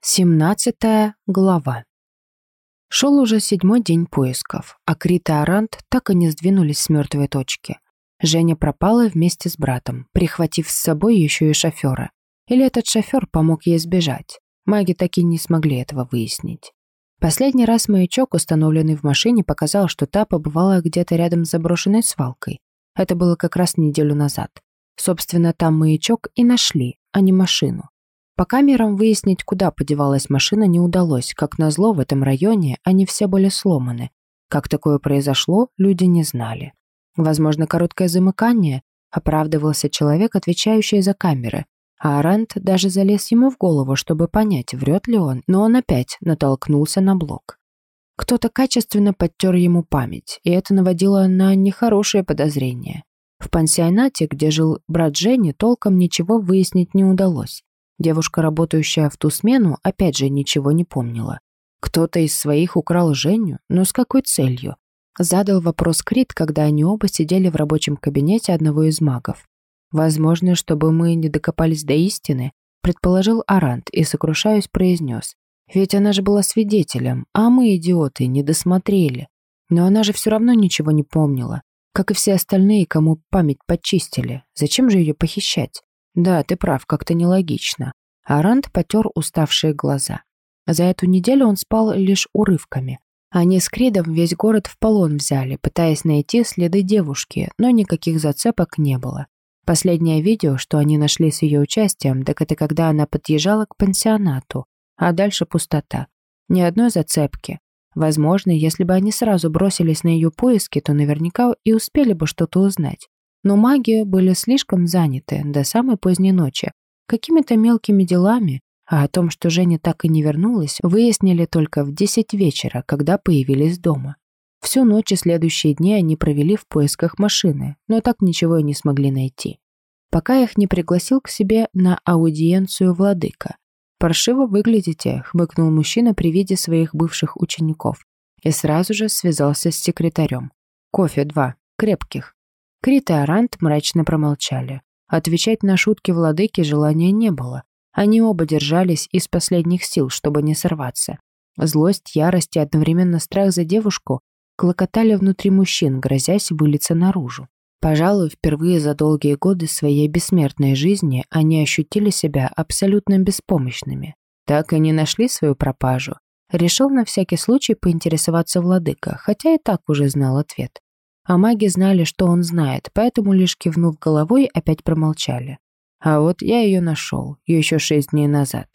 Семнадцатая глава. Шел уже седьмой день поисков, а Крит и Арант так и не сдвинулись с мертвой точки. Женя пропала вместе с братом, прихватив с собой еще и шофера. Или этот шофер помог ей сбежать. Маги так и не смогли этого выяснить. Последний раз маячок, установленный в машине, показал, что та побывала где-то рядом с заброшенной свалкой. Это было как раз неделю назад. Собственно, там маячок и нашли, а не машину. По камерам выяснить, куда подевалась машина, не удалось. Как назло, в этом районе они все были сломаны. Как такое произошло, люди не знали. Возможно, короткое замыкание, оправдывался человек, отвечающий за камеры. А Арант даже залез ему в голову, чтобы понять, врет ли он, но он опять натолкнулся на блок. Кто-то качественно подтер ему память, и это наводило на нехорошее подозрение. В пансионате, где жил брат Жени, толком ничего выяснить не удалось. Девушка, работающая в ту смену, опять же ничего не помнила. Кто-то из своих украл Женю, но с какой целью? Задал вопрос Крит, когда они оба сидели в рабочем кабинете одного из магов. Возможно, чтобы мы не докопались до истины, предположил Арант и, сокрушаясь, произнес. Ведь она же была свидетелем, а мы, идиоты, не досмотрели. Но она же все равно ничего не помнила, как и все остальные, кому память почистили. Зачем же ее похищать? Да, ты прав, как-то нелогично. Арант потер уставшие глаза. За эту неделю он спал лишь урывками. Они с Кридом весь город в полон взяли, пытаясь найти следы девушки, но никаких зацепок не было. Последнее видео, что они нашли с ее участием, так это когда она подъезжала к пансионату, а дальше пустота. Ни одной зацепки. Возможно, если бы они сразу бросились на ее поиски, то наверняка и успели бы что-то узнать. Но маги были слишком заняты до самой поздней ночи какими-то мелкими делами, а о том, что Женя так и не вернулась, выяснили только в 10 вечера, когда появились дома. Всю ночь и следующие дни они провели в поисках машины, но так ничего и не смогли найти. Пока их не пригласил к себе на аудиенцию владыка. «Паршиво выглядите», — хмыкнул мужчина при виде своих бывших учеников и сразу же связался с секретарем. «Кофе два, крепких». Крит и Арант мрачно промолчали. Отвечать на шутки владыки желания не было. Они оба держались из последних сил, чтобы не сорваться. Злость, ярость и одновременно страх за девушку клокотали внутри мужчин, грозясь вылиться наружу. Пожалуй, впервые за долгие годы своей бессмертной жизни они ощутили себя абсолютно беспомощными. Так и не нашли свою пропажу. Решил на всякий случай поинтересоваться владыка, хотя и так уже знал ответ. А маги знали, что он знает, поэтому лишь кивнув головой, опять промолчали. А вот я ее нашел, еще шесть дней назад.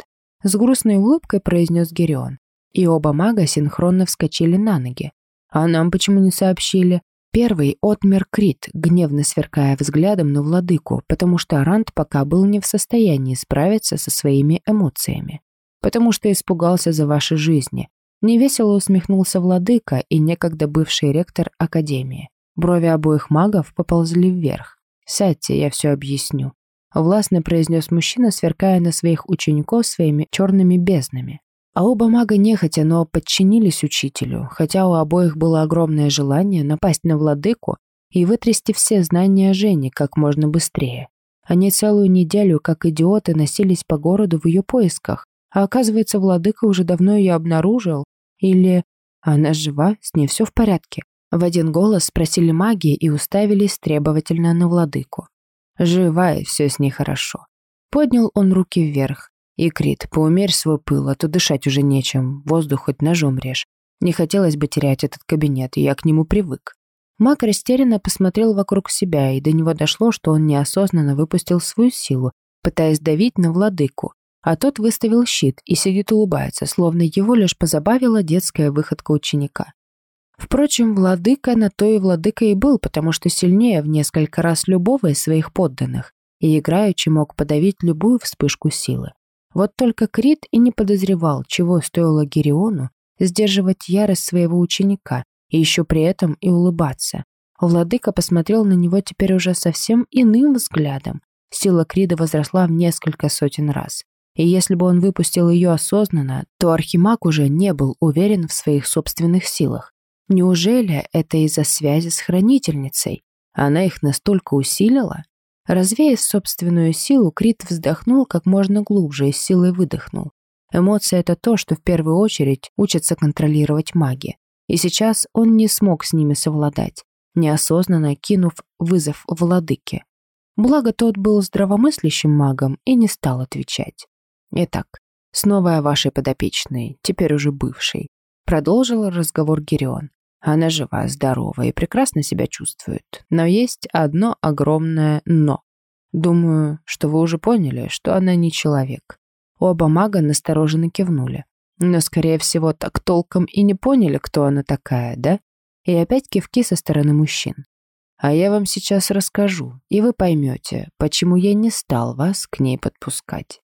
С грустной улыбкой произнес Герион. И оба мага синхронно вскочили на ноги. А нам почему не сообщили? Первый отмер Крит, гневно сверкая взглядом на владыку, потому что Арант пока был не в состоянии справиться со своими эмоциями. Потому что испугался за ваши жизни. Невесело усмехнулся владыка и некогда бывший ректор Академии. Брови обоих магов поползли вверх. «Сядьте, я все объясню», — властно произнес мужчина, сверкая на своих учеников своими черными безднами. А оба мага нехотя, но подчинились учителю, хотя у обоих было огромное желание напасть на владыку и вытрясти все знания Жени как можно быстрее. Они целую неделю, как идиоты, носились по городу в ее поисках, а оказывается, владыка уже давно ее обнаружил, или она жива, с ней все в порядке. В один голос спросили маги и уставились требовательно на владыку. Живая, все с ней хорошо. Поднял он руки вверх. И Крит, поумерь свой пыл, а то дышать уже нечем, воздух хоть ножом режь. Не хотелось бы терять этот кабинет, и я к нему привык. Маг растерянно посмотрел вокруг себя, и до него дошло, что он неосознанно выпустил свою силу, пытаясь давить на владыку. А тот выставил щит и сидит улыбается, словно его лишь позабавила детская выходка ученика. Впрочем, владыка на то и владыка и был, потому что сильнее в несколько раз любого из своих подданных и играючи мог подавить любую вспышку силы. Вот только Крит и не подозревал, чего стоило Гериону сдерживать ярость своего ученика и еще при этом и улыбаться. Владыка посмотрел на него теперь уже совсем иным взглядом. Сила Крида возросла в несколько сотен раз. И если бы он выпустил ее осознанно, то Архимаг уже не был уверен в своих собственных силах. Неужели это из-за связи с хранительницей? Она их настолько усилила? Развеяв собственную силу, Крит вздохнул как можно глубже и с силой выдохнул. Эмоции — это то, что в первую очередь учатся контролировать маги. И сейчас он не смог с ними совладать, неосознанно кинув вызов владыке. Благо тот был здравомыслящим магом и не стал отвечать. Итак, снова о вашей подопечной, теперь уже бывшей. Продолжил разговор Герион. Она жива, здорова и прекрасно себя чувствует. Но есть одно огромное «но». Думаю, что вы уже поняли, что она не человек. Оба мага настороженно кивнули. Но, скорее всего, так толком и не поняли, кто она такая, да? И опять кивки со стороны мужчин. А я вам сейчас расскажу, и вы поймете, почему я не стал вас к ней подпускать.